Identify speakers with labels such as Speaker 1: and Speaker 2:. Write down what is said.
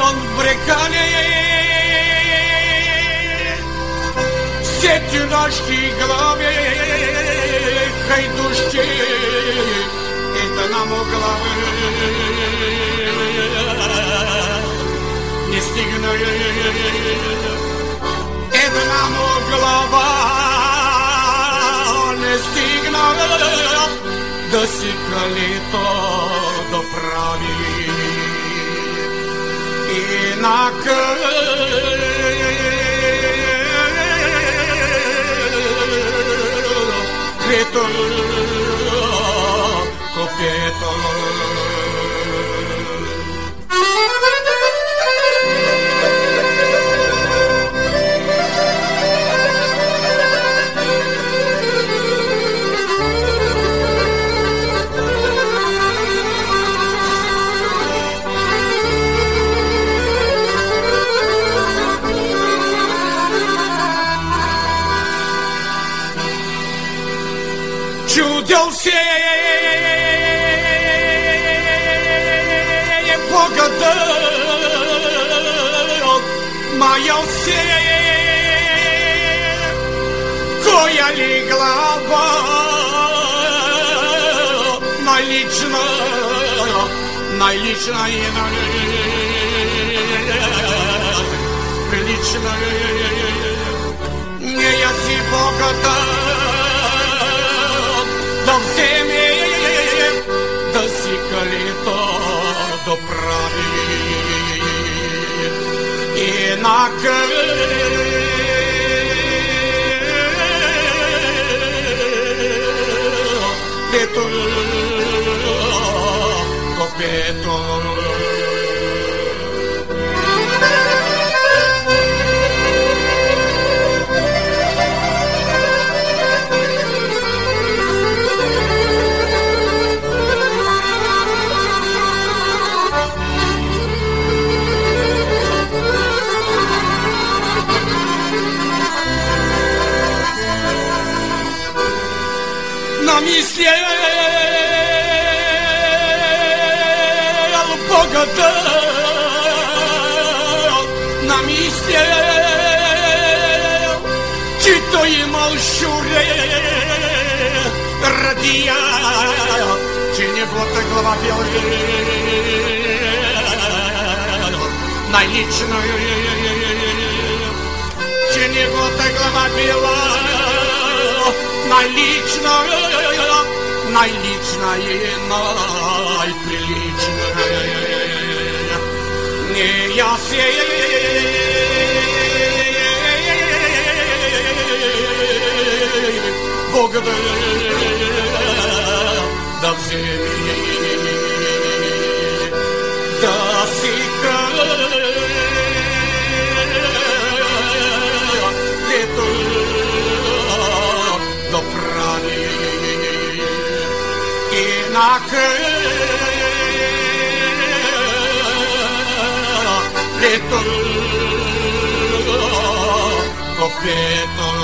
Speaker 1: он брекане Сетью ножки главе Хайдушки Это нам главы Не стигнут Это нам Giovane stigma da si kalito do pravi i na krlu маялся коя легла налично налично и прилично не я си богатал да вземе да си калито Petrol, Petrol. zamiśniała pogoda na miście ci to imał siurę radia. Czy nie było tego wapiory najliczną czy nie było tego wapiory наличная, наличная, наиприличная. Не я Бога да, да вземи, да си nakrito, kopieto.